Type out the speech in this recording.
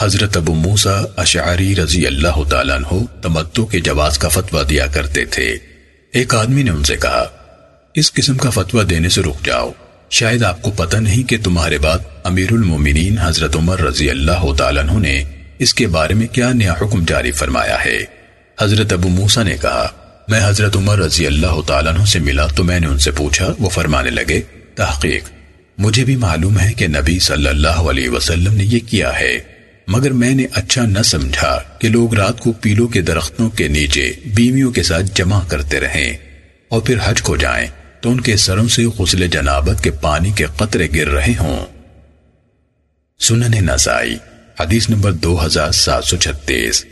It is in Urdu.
حضرت ابو موسا اشعری رضی اللہ تعالیٰ عنہ تمتو کے جواز کا فتوہ دیا کرتے تھے۔ ایک آدمی نے ان سے کہا، اس قسم کا فتوہ دینے سے رک جاؤ۔ شاید آپ کو پتہ نہیں کہ تمہارے بعد امیر المومنین حضرت عمر رضی اللہ تعالیٰ عنہ نے اس کے بارے میں کیا نیا حکم جاری فرمایا ہے۔ حضرت ابو موسا نے کہا، میں حضرت عمر رضی اللہ تعالیٰ عنہ سے ملا تو میں نے ان سے پوچھا، وہ فرمانے لگے، تحقیق، مجھے بھی معلوم ہے کہ نبی صلی اللہ علیہ وسلم نے یہ کیا ہے۔ مگر میں نے اچھا نہ سمجھا کہ لوگ رات کو پیلوں کے درختوں کے نیچے بیویوں کے ساتھ جمع کرتے رہیں اور پھر حج کو جائیں تو ان کے سروں سے غسل جنابت کے پانی کے قطرے گر رہے ہوں۔ سنن نسائی، حدیث نمبر دو ہزار سات سو چھتیس۔